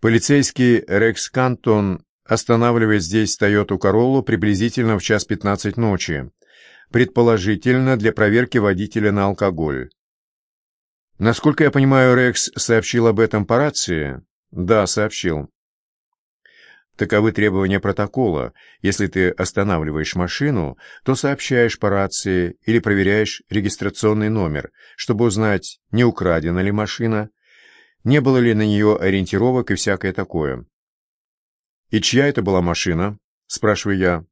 Полицейский Рекс Кантон останавливает здесь Тойоту Короллу приблизительно в час 15 ночи, предположительно для проверки водителя на алкоголь. Насколько я понимаю, Рекс сообщил об этом по рации? Да, сообщил. Таковы требования протокола. Если ты останавливаешь машину, то сообщаешь по рации или проверяешь регистрационный номер, чтобы узнать, не украдена ли машина, не было ли на нее ориентировок и всякое такое. «И чья это была машина?» – спрашиваю я.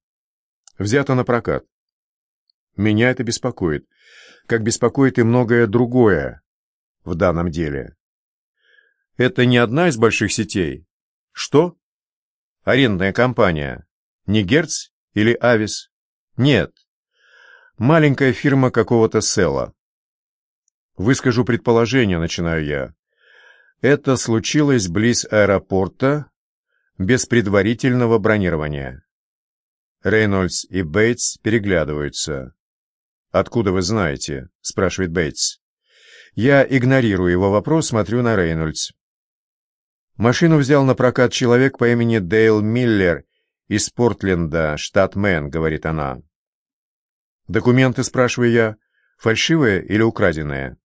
«Взята на прокат». Меня это беспокоит, как беспокоит и многое другое в данном деле. Это не одна из больших сетей? Что? Арендная компания. Не Герц или Авис? Нет. Маленькая фирма какого-то села. Выскажу предположение, начинаю я. Это случилось близ аэропорта без предварительного бронирования. Рейнольдс и Бейтс переглядываются. «Откуда вы знаете?» — спрашивает Бейтс. Я игнорирую его вопрос, смотрю на Рейнольдс. Машину взял на прокат человек по имени Дейл Миллер из Портленда, штат Мэн, говорит она. Документы, спрашиваю я, фальшивые или украденные?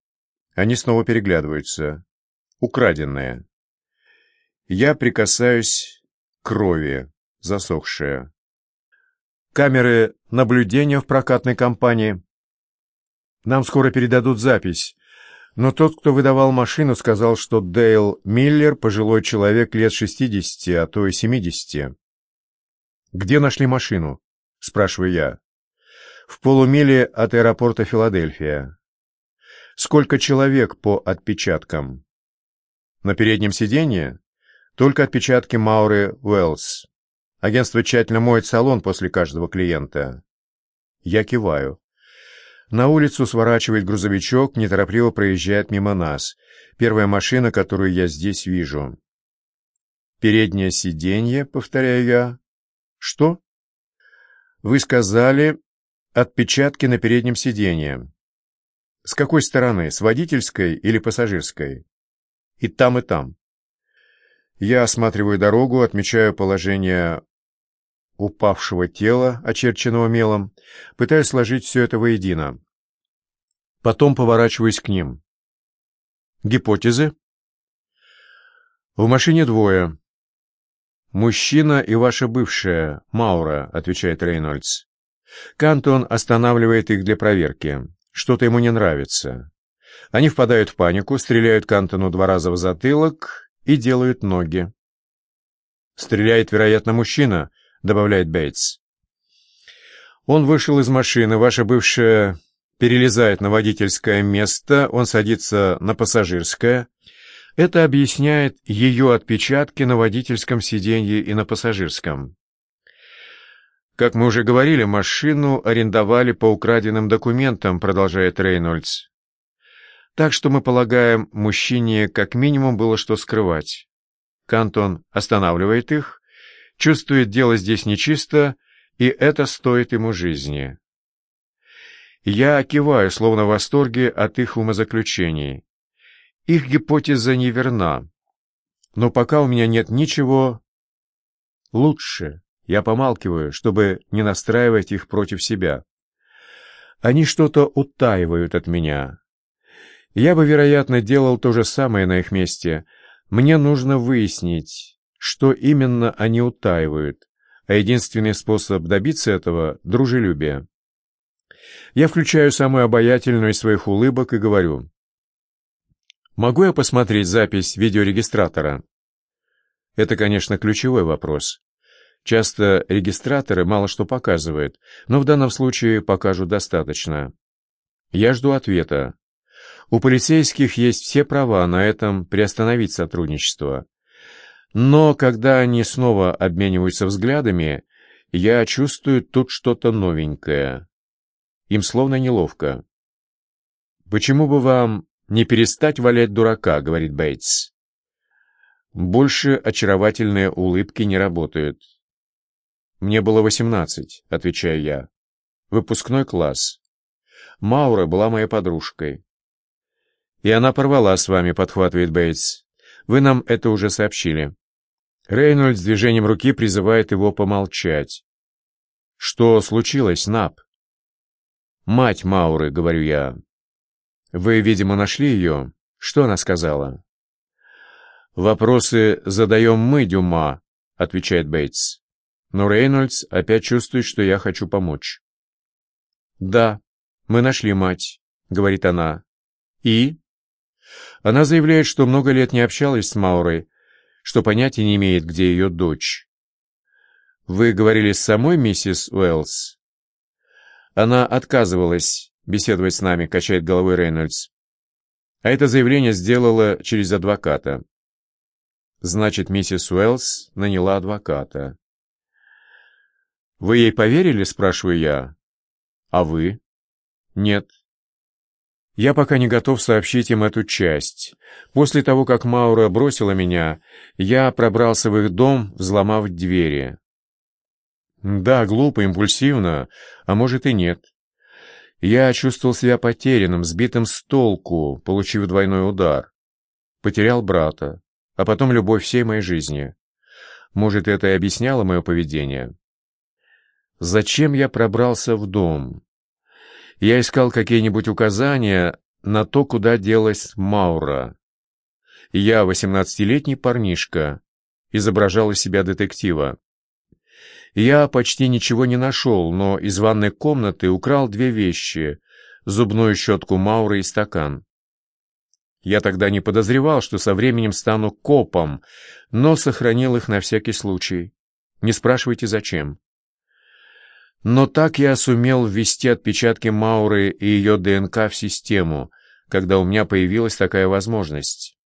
Они снова переглядываются. Украденные. Я прикасаюсь к крови, засохшая. Камеры наблюдения в прокатной компании. Нам скоро передадут запись. Но тот, кто выдавал машину, сказал, что Дейл Миллер – пожилой человек лет 60, а то и 70. «Где нашли машину?» – спрашиваю я. «В полумиле от аэропорта Филадельфия». «Сколько человек по отпечаткам?» «На переднем сиденье?» «Только отпечатки Мауры Уэллс. Агентство тщательно моет салон после каждого клиента». Я киваю. На улицу сворачивает грузовичок, неторопливо проезжает мимо нас. Первая машина, которую я здесь вижу. Переднее сиденье, повторяю я. Что? Вы сказали отпечатки на переднем сиденье. С какой стороны, с водительской или пассажирской? И там, и там. Я осматриваю дорогу, отмечаю положение упавшего тела, очерченного мелом, пытаюсь сложить все это воедино. Потом поворачиваюсь к ним. Гипотезы? В машине двое. «Мужчина и ваша бывшая, Маура», — отвечает Рейнольдс. Кантон останавливает их для проверки. Что-то ему не нравится. Они впадают в панику, стреляют Кантону два раза в затылок и делают ноги. «Стреляет, вероятно, мужчина», — добавляет Бейтс. «Он вышел из машины, ваша бывшая перелезает на водительское место, он садится на пассажирское. Это объясняет ее отпечатки на водительском сиденье и на пассажирском. «Как мы уже говорили, машину арендовали по украденным документам», продолжает Рейнольдс. «Так что мы полагаем, мужчине как минимум было что скрывать». Кантон останавливает их чувствует дело здесь нечисто, и это стоит ему жизни. Я киваю, словно в восторге от их умозаключений. Их гипотеза неверна, но пока у меня нет ничего лучше. Я помалкиваю, чтобы не настраивать их против себя. Они что-то утаивают от меня. Я бы, вероятно, делал то же самое на их месте. Мне нужно выяснить, что именно они утаивают, а единственный способ добиться этого – дружелюбие. Я включаю самую обаятельную из своих улыбок и говорю. «Могу я посмотреть запись видеорегистратора?» Это, конечно, ключевой вопрос. Часто регистраторы мало что показывают, но в данном случае покажут достаточно. Я жду ответа. У полицейских есть все права на этом приостановить сотрудничество. Но когда они снова обмениваются взглядами, я чувствую тут что-то новенькое. Им словно неловко. «Почему бы вам не перестать валять дурака?» — говорит Бейтс. «Больше очаровательные улыбки не работают». «Мне было восемнадцать», — отвечаю я. «Выпускной класс. Маура была моей подружкой». «И она порвала с вами», — подхватывает Бейтс. «Вы нам это уже сообщили». Рейнольдс движением руки призывает его помолчать. «Что случилось, Нап?» «Мать Мауры», — говорю я. «Вы, видимо, нашли ее? Что она сказала?» «Вопросы задаем мы, Дюма», — отвечает Бейтс. Но Рейнольдс опять чувствует, что я хочу помочь. «Да, мы нашли мать», — говорит она. «И?» Она заявляет, что много лет не общалась с Маурой, что понятия не имеет, где ее дочь. «Вы говорили с самой миссис Уэллс?» Она отказывалась беседовать с нами, качает головой Рейнольдс. А это заявление сделала через адвоката. Значит, миссис Уэллс наняла адвоката. «Вы ей поверили?» – спрашиваю я. «А вы?» «Нет. Я пока не готов сообщить им эту часть. После того, как Маура бросила меня, я пробрался в их дом, взломав двери. Да, глупо, импульсивно, а может и нет. Я чувствовал себя потерянным, сбитым с толку, получив двойной удар. Потерял брата, а потом любовь всей моей жизни. Может, это и объясняло мое поведение? Зачем я пробрался в дом? Я искал какие-нибудь указания на то, куда делась Маура. Я, восемнадцатилетний парнишка, изображал из себя детектива. Я почти ничего не нашел, но из ванной комнаты украл две вещи — зубную щетку Мауры и стакан. Я тогда не подозревал, что со временем стану копом, но сохранил их на всякий случай. Не спрашивайте, зачем. Но так я сумел ввести отпечатки Мауры и ее ДНК в систему, когда у меня появилась такая возможность.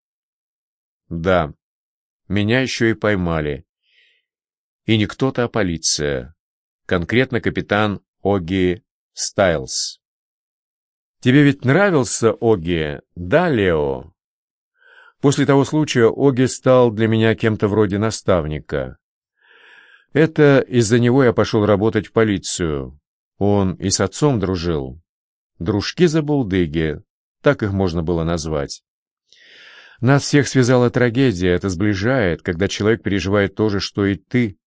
Да, меня еще и поймали. И не кто-то, а полиция. Конкретно капитан Оги Стайлз. Тебе ведь нравился Оги, да, Лео? После того случая Оги стал для меня кем-то вроде наставника. Это из-за него я пошел работать в полицию. Он и с отцом дружил. Дружки за булдыги, так их можно было назвать. Нас всех связала трагедия, это сближает, когда человек переживает то же, что и ты.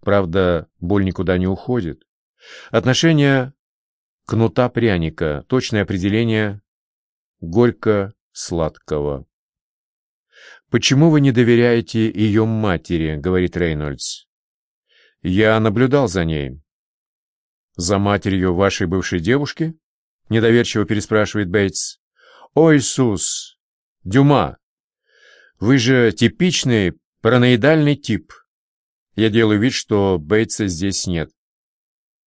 Правда, боль никуда не уходит. Отношение кнута-пряника, точное определение горько-сладкого. «Почему вы не доверяете ее матери?» — говорит Рейнольдс. Я наблюдал за ней. За матерью вашей бывшей девушки? Недоверчиво переспрашивает Бейтс. О, Иисус! Дюма! Вы же типичный параноидальный тип. Я делаю вид, что Бейтса здесь нет.